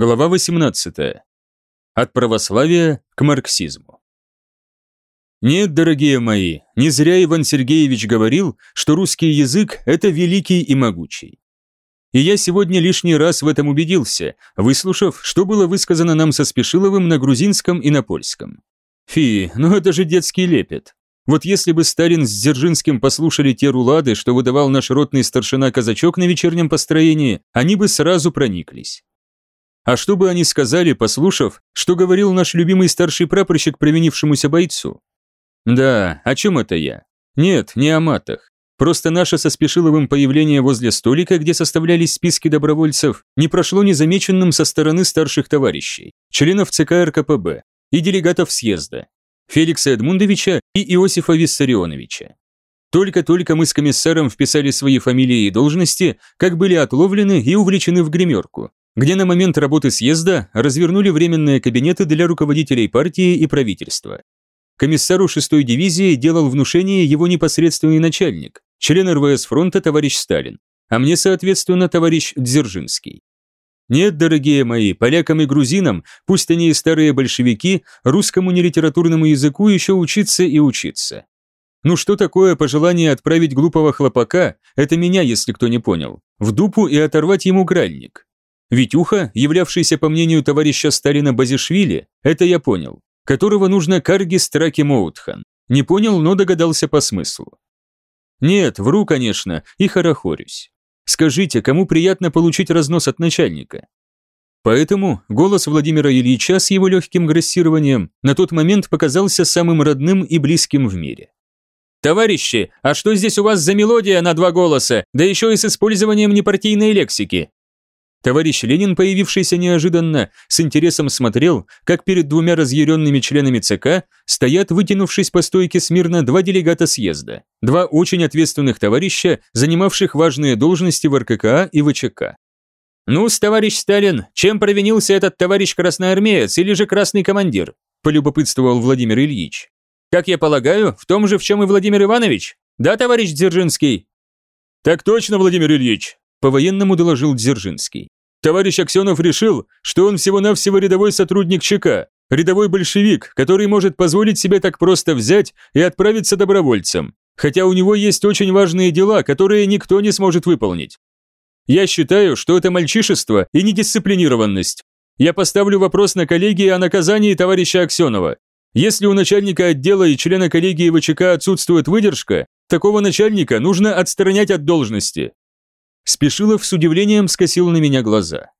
Глава 18. От православия к марксизму. Нет, дорогие мои, не зря Иван Сергеевич говорил, что русский язык – это великий и могучий. И я сегодня лишний раз в этом убедился, выслушав, что было высказано нам со Спешиловым на грузинском и на польском. Фи, ну это же детский лепет. Вот если бы Сталин с Дзержинским послушали те рулады, что выдавал наш ротный старшина-казачок на вечернем построении, они бы сразу прониклись. А что бы они сказали, послушав, что говорил наш любимый старший прапорщик провинившемуся бойцу? Да, о чем это я? Нет, не о матах. Просто наше со Спешиловым появление возле столика, где составлялись списки добровольцев, не прошло незамеченным со стороны старших товарищей, членов ЦК РКПБ и делегатов съезда, Феликса Эдмундовича и Иосифа Виссарионовича. Только-только мы с комиссаром вписали свои фамилии и должности, как были отловлены и увлечены в гримерку, где на момент работы съезда развернули временные кабинеты для руководителей партии и правительства. Комиссару 6-й дивизии делал внушение его непосредственный начальник, член РВС фронта товарищ Сталин, а мне, соответственно, товарищ Дзержинский. Нет, дорогие мои, полякам и грузинам, пусть они и старые большевики, русскому нелитературному языку еще учиться и учиться. Ну что такое пожелание отправить глупого хлопака, это меня, если кто не понял, в дупу и оторвать ему гральник? Витюха, являвшийся по мнению товарища Сталина Базишвили, это я понял, которого нужно Карги Страки Моутхан. Не понял, но догадался по смыслу. Нет, вру, конечно, и хорохорюсь. Скажите, кому приятно получить разнос от начальника? Поэтому голос Владимира Ильича с его легким грассированием на тот момент показался самым родным и близким в мире. «Товарищи, а что здесь у вас за мелодия на два голоса, да еще и с использованием непартийной лексики? Товарищ Ленин, появившийся неожиданно, с интересом смотрел, как перед двумя разъяренными членами ЦК стоят, вытянувшись по стойке смирно, два делегата съезда, два очень ответственных товарища, занимавших важные должности в РККА и ВЧК. ну товарищ Сталин, чем провинился этот товарищ красноармеец или же красный командир?» – полюбопытствовал Владимир Ильич. «Как я полагаю, в том же, в чем и Владимир Иванович? Да, товарищ Дзержинский?» «Так точно, Владимир Ильич», по-военному доложил Дзержинский. Товарищ Аксенов решил, что он всего-навсего рядовой сотрудник ЧК, рядовой большевик, который может позволить себе так просто взять и отправиться добровольцем, хотя у него есть очень важные дела, которые никто не сможет выполнить. Я считаю, что это мальчишество и недисциплинированность. Я поставлю вопрос на коллегии о наказании товарища Аксенова. Если у начальника отдела и члена коллегии ВЧК отсутствует выдержка, такого начальника нужно отстранять от должности. Спешилов с удивлением скосил на меня глаза.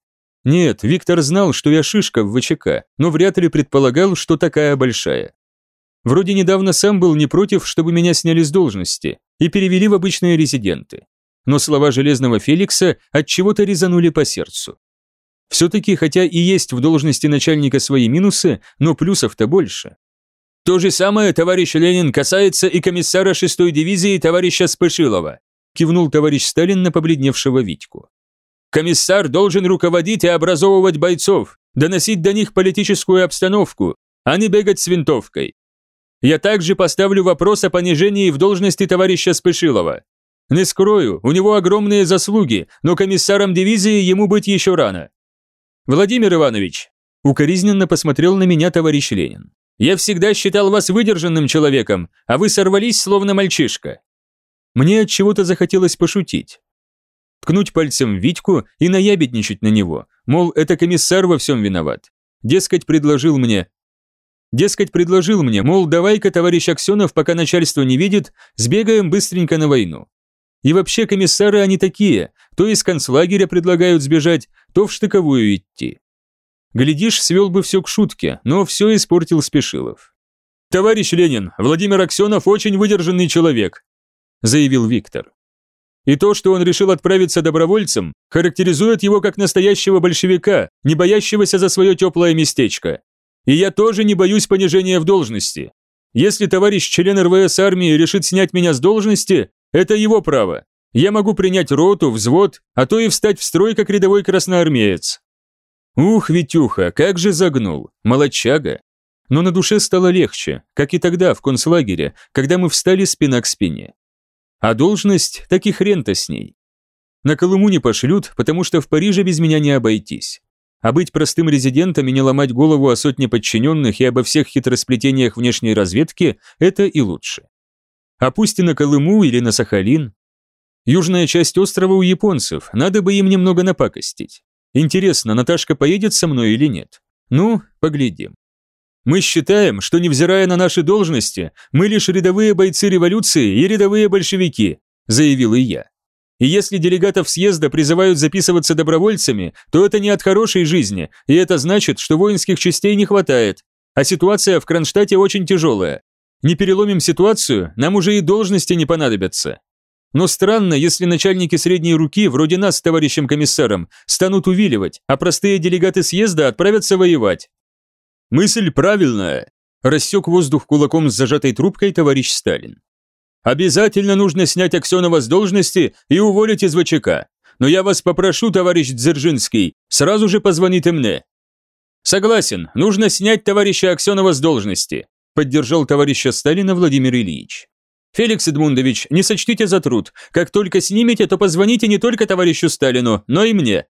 Нет, Виктор знал, что я шишка в ВЧК, но вряд ли предполагал, что такая большая. Вроде недавно сам был не против, чтобы меня сняли с должности и перевели в обычные резиденты. Но слова Железного Феликса от чего-то резанули по сердцу. Все-таки, хотя и есть в должности начальника свои минусы, но плюсов-то больше. То же самое, товарищ Ленин, касается и комиссара 6-й дивизии товарища Спешилова кивнул товарищ Сталин на побледневшего Витьку. Комиссар должен руководить и образовывать бойцов, доносить до них политическую обстановку, а не бегать с винтовкой. Я также поставлю вопрос о понижении в должности товарища Спешилова. Не скрою, у него огромные заслуги, но комиссаром дивизии ему быть еще рано. Владимир Иванович, укоризненно посмотрел на меня товарищ Ленин. Я всегда считал вас выдержанным человеком, а вы сорвались словно мальчишка. Мне от чего-то захотелось пошутить. Ткнуть пальцем Витьку и наябедничать на него, мол, это комиссар во всем виноват. Дескать, предложил мне. Дескать, предложил мне, мол, давай-ка, товарищ Аксенов, пока начальство не видит, сбегаем быстренько на войну. И вообще комиссары они такие, то из концлагеря предлагают сбежать, то в штыковую идти. Глядишь, свел бы все к шутке, но все испортил Спешилов. «Товарищ Ленин, Владимир Аксенов очень выдержанный человек заявил Виктор. И то, что он решил отправиться добровольцем, характеризует его как настоящего большевика, не боящегося за свое теплое местечко. И я тоже не боюсь понижения в должности. Если товарищ член РВС армии решит снять меня с должности, это его право. Я могу принять роту, взвод, а то и встать в строй как рядовой красноармеец. Ух, Витюха, как же загнул, молодчага. Но на душе стало легче, как и тогда в концлагере, когда мы встали спина к спине. А должность, так и хрен-то с ней. На Колыму не пошлют, потому что в Париже без меня не обойтись. А быть простым резидентом и не ломать голову о сотне подчиненных и обо всех хитросплетениях внешней разведки – это и лучше. А пусть и на Колыму или на Сахалин. Южная часть острова у японцев, надо бы им немного напакостить. Интересно, Наташка поедет со мной или нет? Ну, поглядим. Мы считаем, что невзирая на наши должности, мы лишь рядовые бойцы революции и рядовые большевики, заявил и я. И если делегатов съезда призывают записываться добровольцами, то это не от хорошей жизни, и это значит, что воинских частей не хватает. А ситуация в Кронштадте очень тяжелая. Не переломим ситуацию, нам уже и должности не понадобятся. Но странно, если начальники средней руки, вроде нас с товарищем комиссаром, станут увиливать, а простые делегаты съезда отправятся воевать. Мысль правильная, рассек воздух кулаком с зажатой трубкой товарищ Сталин. Обязательно нужно снять Аксенова с должности и уволить из ВЧК. Но я вас попрошу, товарищ Дзержинский, сразу же позвоните мне. Согласен, нужно снять товарища Аксенова с должности, поддержал товарища Сталина Владимир Ильич. Феликс Эдмундович, не сочтите за труд. Как только снимете, то позвоните не только товарищу Сталину, но и мне.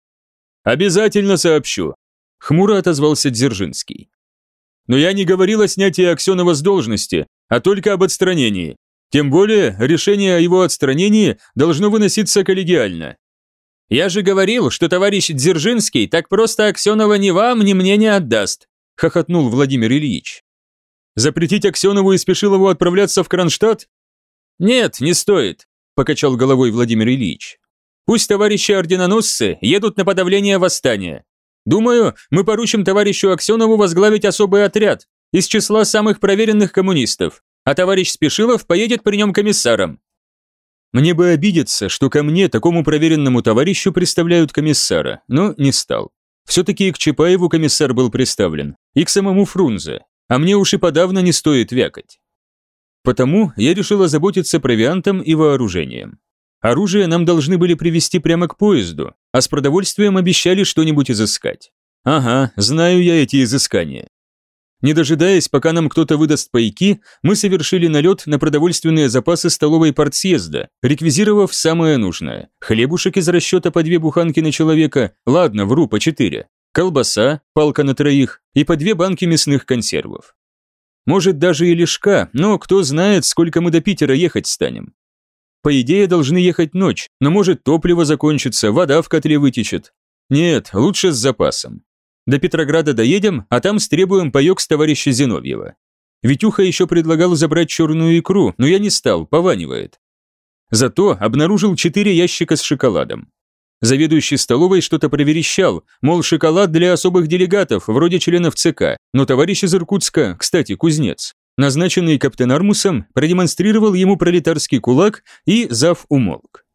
Обязательно сообщу, хмуро отозвался Дзержинский. Но я не говорил о снятии Аксенова с должности, а только об отстранении. Тем более, решение о его отстранении должно выноситься коллегиально. «Я же говорил, что товарищ Дзержинский так просто Аксенова ни вам, ни мне не отдаст», – хохотнул Владимир Ильич. «Запретить Аксенову и Спешилову отправляться в Кронштадт?» «Нет, не стоит», – покачал головой Владимир Ильич. «Пусть товарищи орденоносцы едут на подавление восстания. Думаю, мы поручим товарищу Аксенову возглавить особый отряд из числа самых проверенных коммунистов, а товарищ Спешилов поедет при нем комиссаром. Мне бы обидеться, что ко мне, такому проверенному товарищу, представляют комиссара, но не стал. Все-таки и к Чапаеву комиссар был представлен, и к самому Фрунзе, а мне уж и подавно не стоит вякать. Потому я решил озаботиться провиантом и вооружением. Оружие нам должны были привезти прямо к поезду, а с продовольствием обещали что-нибудь изыскать. Ага, знаю я эти изыскания. Не дожидаясь, пока нам кто-то выдаст пайки, мы совершили налет на продовольственные запасы столовой партсъезда, реквизировав самое нужное. Хлебушек из расчета по две буханки на человека, ладно, вру, по четыре. Колбаса, палка на троих и по две банки мясных консервов. Может, даже и лишка, но кто знает, сколько мы до Питера ехать станем. По идее, должны ехать ночь, но может топливо закончится, вода в котле вытечет. Нет, лучше с запасом. До Петрограда доедем, а там стребуем паёк с товарища Зиновьева. Витюха еще предлагал забрать черную икру, но я не стал, пованивает. Зато обнаружил четыре ящика с шоколадом. Заведующий столовой что-то проверещал, мол, шоколад для особых делегатов, вроде членов ЦК, но товарищ из Иркутска, кстати, кузнец, назначенный каптен Армусом, продемонстрировал ему пролетарский кулак и зав умолк.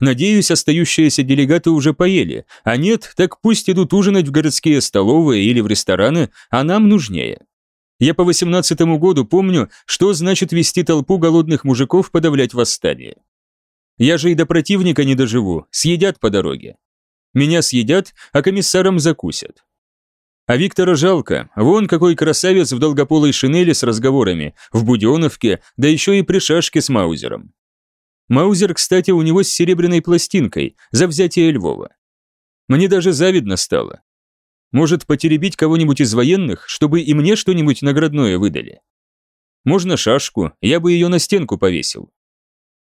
Надеюсь, остающиеся делегаты уже поели, а нет, так пусть идут ужинать в городские столовые или в рестораны, а нам нужнее. Я по 18 году помню, что значит вести толпу голодных мужиков подавлять восстание. Я же и до противника не доживу, съедят по дороге. Меня съедят, а комиссарам закусят. А Виктора жалко, вон какой красавец в долгополой шинели с разговорами, в буденовке, да еще и при шашке с Маузером. Маузер, кстати, у него с серебряной пластинкой за взятие Львова. Мне даже завидно стало. Может, потеребить кого-нибудь из военных, чтобы и мне что-нибудь наградное выдали? Можно шашку, я бы ее на стенку повесил.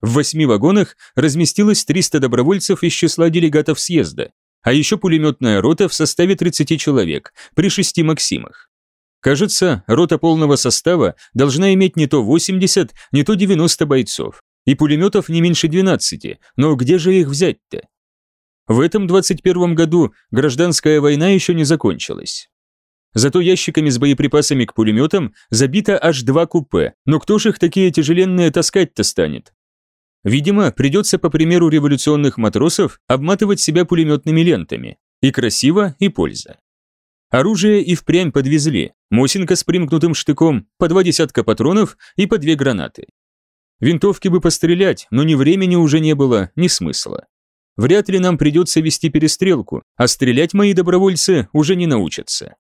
В восьми вагонах разместилось 300 добровольцев из числа делегатов съезда, а еще пулеметная рота в составе 30 человек при шести «Максимах». Кажется, рота полного состава должна иметь не то 80, не то 90 бойцов. И пулеметов не меньше 12, но где же их взять-то? В этом 21 году гражданская война еще не закончилась. Зато ящиками с боеприпасами к пулеметам забито аж два купе, но кто ж их такие тяжеленные таскать-то станет? Видимо, придется, по примеру революционных матросов, обматывать себя пулеметными лентами. И красиво, и польза. Оружие и впрямь подвезли. Мосинка с примкнутым штыком, по два десятка патронов и по две гранаты. Винтовки бы пострелять, но ни времени уже не было, ни смысла. Вряд ли нам придется вести перестрелку, а стрелять мои добровольцы уже не научатся.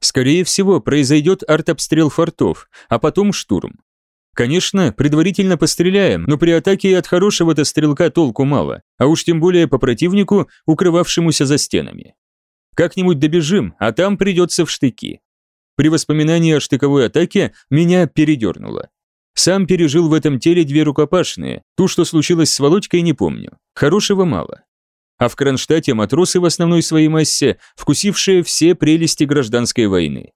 Скорее всего, произойдет артобстрел фортов, а потом штурм. Конечно, предварительно постреляем, но при атаке от хорошего-то стрелка толку мало, а уж тем более по противнику, укрывавшемуся за стенами. Как-нибудь добежим, а там придется в штыки. При воспоминании о штыковой атаке меня передернуло. Сам пережил в этом теле две рукопашные, ту, что случилось с Володькой, не помню. Хорошего мало. А в Кронштадте матросы в основной своей массе, вкусившие все прелести гражданской войны.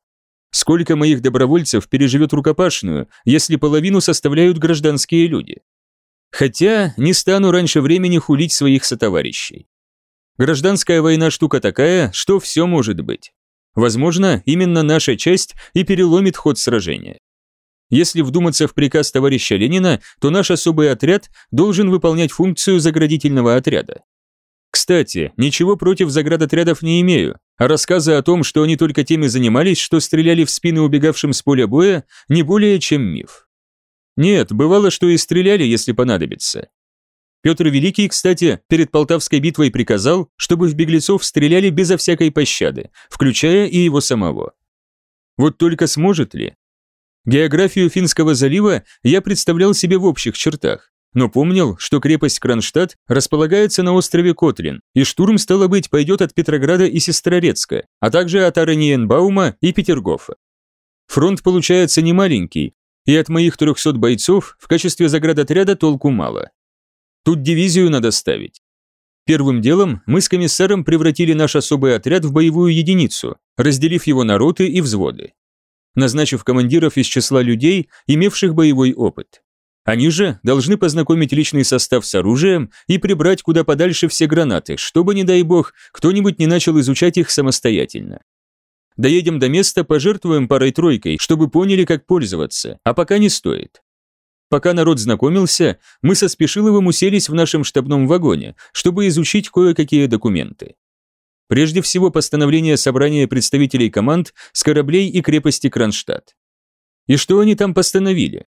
Сколько моих добровольцев переживет рукопашную, если половину составляют гражданские люди? Хотя не стану раньше времени хулить своих сотоварищей. Гражданская война штука такая, что все может быть. Возможно, именно наша часть и переломит ход сражения. Если вдуматься в приказ товарища Ленина, то наш особый отряд должен выполнять функцию заградительного отряда. Кстати, ничего против заградотрядов не имею, рассказы о том, что они только теми занимались, что стреляли в спины убегавшим с поля боя, не более чем миф. Нет, бывало, что и стреляли, если понадобится. Петр Великий, кстати, перед Полтавской битвой приказал, чтобы в беглецов стреляли безо всякой пощады, включая и его самого. Вот только сможет ли? Географию Финского залива я представлял себе в общих чертах, но помнил, что крепость Кронштадт располагается на острове Котлин, и штурм, стало быть, пойдет от Петрограда и Сестрорецка, а также от Араниенбаума и Петергофа. Фронт получается немаленький, и от моих 300 бойцов в качестве заградотряда толку мало. Тут дивизию надо ставить. Первым делом мы с комиссаром превратили наш особый отряд в боевую единицу, разделив его на роты и взводы назначив командиров из числа людей, имевших боевой опыт. Они же должны познакомить личный состав с оружием и прибрать куда подальше все гранаты, чтобы, не дай бог, кто-нибудь не начал изучать их самостоятельно. Доедем до места, пожертвуем парой-тройкой, чтобы поняли, как пользоваться, а пока не стоит. Пока народ знакомился, мы со Спешиловым уселись в нашем штабном вагоне, чтобы изучить кое-какие документы. Прежде всего, постановление собрания представителей команд с кораблей и крепости Кронштадт. И что они там постановили?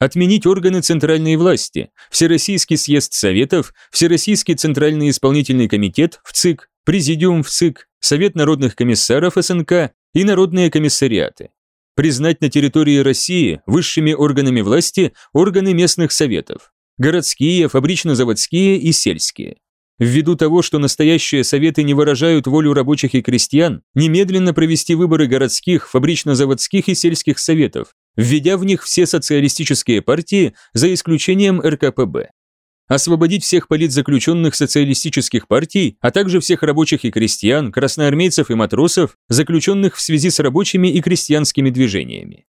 Отменить органы центральной власти, Всероссийский съезд Советов, Всероссийский Центральный исполнительный комитет в ЦИК, Президиум в ЦИК, Совет народных комиссаров СНК и народные комиссариаты. Признать на территории России высшими органами власти органы местных советов, городские, фабрично-заводские и сельские. Ввиду того, что настоящие советы не выражают волю рабочих и крестьян, немедленно провести выборы городских, фабрично-заводских и сельских советов, введя в них все социалистические партии за исключением РКПБ. Освободить всех политзаключенных социалистических партий, а также всех рабочих и крестьян, красноармейцев и матросов, заключенных в связи с рабочими и крестьянскими движениями.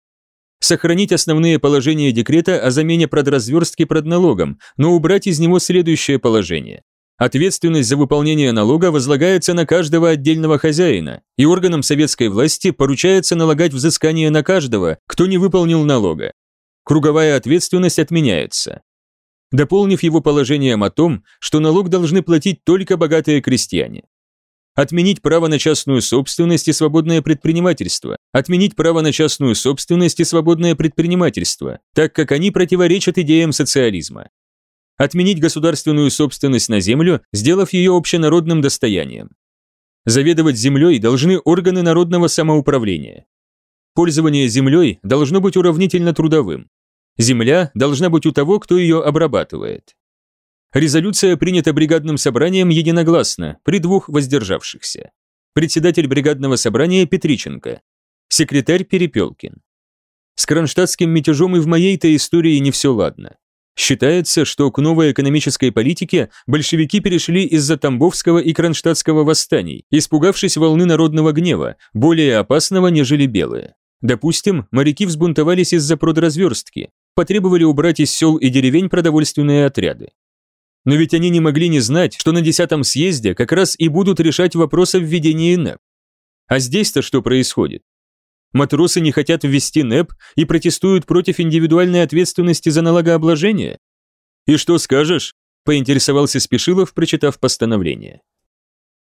Сохранить основные положения декрета о замене продразверстки продналогом, но убрать из него следующее положение. Ответственность за выполнение налога возлагается на каждого отдельного хозяина, и органам советской власти поручается налагать взыскание на каждого, кто не выполнил налога. Круговая ответственность отменяется. Дополнив его положением о том, что налог должны платить только богатые крестьяне. Отменить право на частную собственность и свободное предпринимательство. Отменить право на частную собственность и свободное предпринимательство, так как они противоречат идеям социализма отменить государственную собственность на землю, сделав ее общенародным достоянием. Заведовать землей должны органы народного самоуправления. Пользование землей должно быть уравнительно трудовым. Земля должна быть у того, кто ее обрабатывает. Резолюция принята бригадным собранием единогласно, при двух воздержавшихся. Председатель бригадного собрания Петриченко. Секретарь Перепелкин. С кронштадтским мятежом и в моей-то истории не все ладно. Считается, что к новой экономической политике большевики перешли из-за Тамбовского и Кронштадтского восстаний, испугавшись волны народного гнева, более опасного, нежели белые. Допустим, моряки взбунтовались из-за продразверстки, потребовали убрать из сел и деревень продовольственные отряды. Но ведь они не могли не знать, что на 10 съезде как раз и будут решать вопрос о введении НЭП. А здесь-то что происходит? Матросы не хотят ввести НЭП и протестуют против индивидуальной ответственности за налогообложение? И что скажешь? Поинтересовался Спешилов, прочитав постановление.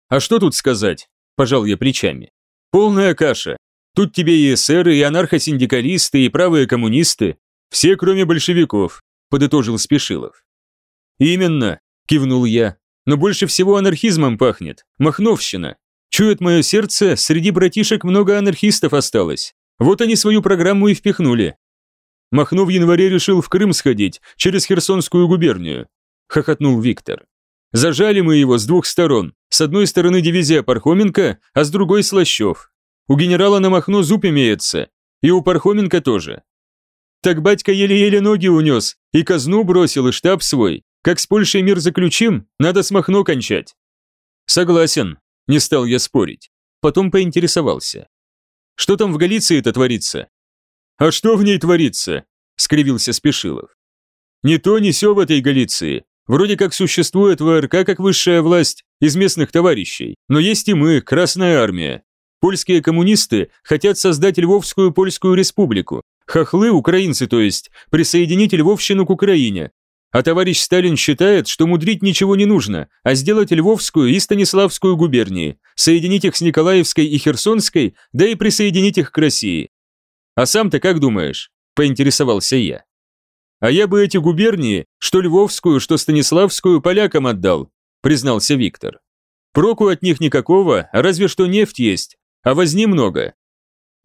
А что тут сказать? Пожал я плечами. Полная каша. Тут тебе и эсеры, и анархосиндикалисты, и правые коммунисты. Все, кроме большевиков, подытожил Спешилов. Именно, кивнул я. Но больше всего анархизмом пахнет. Махновщина. Чует мое сердце, среди братишек много анархистов осталось. Вот они свою программу и впихнули. Махно в январе решил в Крым сходить, через Херсонскую губернию. Хохотнул Виктор. Зажали мы его с двух сторон. С одной стороны дивизия Пархоменко, а с другой Слащев. У генерала на Махно зуб имеется. И у Пархоменко тоже. Так батька еле-еле ноги унес, и казну бросил, и штаб свой. Как с Польшей мир заключим, надо с Махно кончать. Согласен, не стал я спорить. Потом поинтересовался. Что там в Галиции-то творится? А что в ней творится? скривился Спешилов. Не то, не сё в этой Галиции. Вроде как существует ВРК как высшая власть из местных товарищей, но есть и мы, Красная Армия. Польские коммунисты хотят создать Львовскую Польскую Республику. Хохлы, украинцы то есть, присоединить Львовщину к Украине. А товарищ Сталин считает, что мудрить ничего не нужно, а сделать Львовскую и Станиславскую губернии, соединить их с Николаевской и Херсонской, да и присоединить их к России. А сам-то как думаешь? Поинтересовался я. А я бы эти губернии, что Львовскую, что Станиславскую, полякам отдал, признался Виктор. Проку от них никакого, разве что нефть есть, а возни много.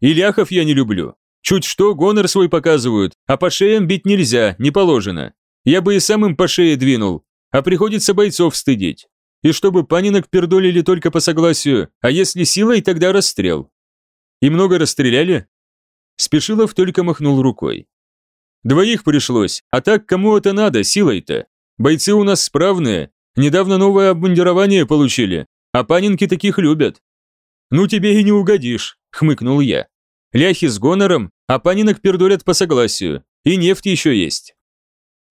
И ляхов я не люблю. Чуть что, гонор свой показывают, а по шеям бить нельзя, не положено. Я бы и сам им по шее двинул, а приходится бойцов стыдить. И чтобы панинок пердолили только по согласию, а если силой, тогда расстрел. И много расстреляли? Спешилов только махнул рукой. Двоих пришлось, а так кому это надо, силой-то? Бойцы у нас справные, недавно новое обмундирование получили, а панинки таких любят. Ну тебе и не угодишь, хмыкнул я. Ляхи с гонором, а панинок пердолят по согласию, и нефть еще есть.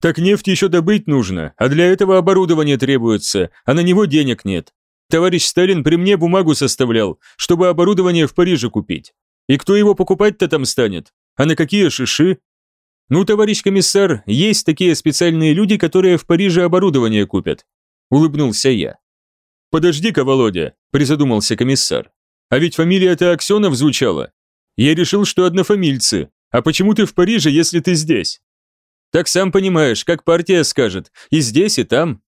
Так нефть еще добыть нужно, а для этого оборудование требуется, а на него денег нет. Товарищ Сталин при мне бумагу составлял, чтобы оборудование в Париже купить. И кто его покупать-то там станет? А на какие шиши? «Ну, товарищ комиссар, есть такие специальные люди, которые в Париже оборудование купят», – улыбнулся я. «Подожди-ка, Володя», – призадумался комиссар. «А ведь фамилия-то Аксенов звучала. Я решил, что однофамильцы. А почему ты в Париже, если ты здесь?» «Так сам понимаешь, как партия скажет, и здесь, и там».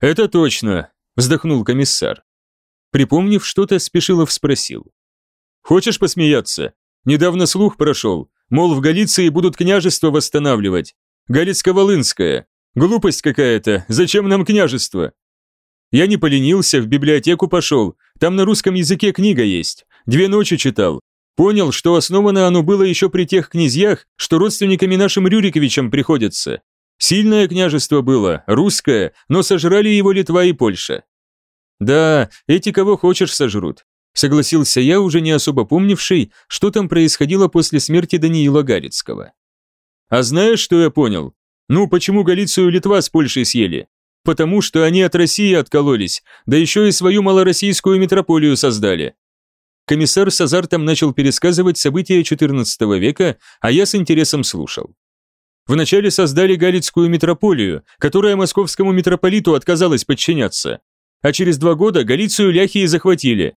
«Это точно», – вздохнул комиссар. Припомнив что-то, Спешилов спросил. «Хочешь посмеяться? Недавно слух прошел, Мол, в Галиции будут княжество восстанавливать. Галицко-Волынское. Глупость какая-то, зачем нам княжество? Я не поленился, в библиотеку пошел. Там на русском языке книга есть. Две ночи читал. Понял, что основано оно было еще при тех князьях, что родственниками нашим Рюриковичам приходятся. Сильное княжество было, русское, но сожрали его Литва и Польша. Да, эти кого хочешь сожрут. Согласился я, уже не особо помнивший, что там происходило после смерти Даниила Гарицкого. А знаешь, что я понял? Ну, почему Галицию Литва с Польшей съели? Потому что они от России откололись, да еще и свою малороссийскую метрополию создали. Комиссар с азартом начал пересказывать события XIV века, а я с интересом слушал. Вначале создали Галицкую метрополию, которая московскому митрополиту отказалась подчиняться. А через два года Галицию ляхии захватили,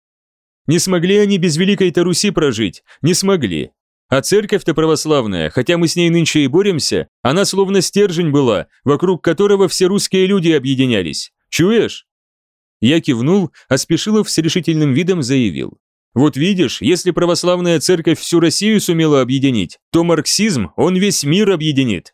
не смогли они без Великой-то Руси прожить, не смогли. А церковь-то православная, хотя мы с ней нынче и боремся, она словно стержень была, вокруг которого все русские люди объединялись. Чуешь? Я кивнул, а Спешилов с решительным видом заявил. Вот видишь, если православная церковь всю Россию сумела объединить, то марксизм, он весь мир объединит.